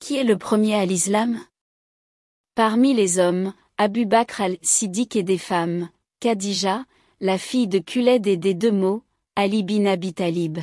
Qui est le premier à l'islam? Parmi les hommes, Abu Bakr al-Siddiq et des femmes, Khadija, la fille de Kuled et des deux mots, Ali bin Abi Talib.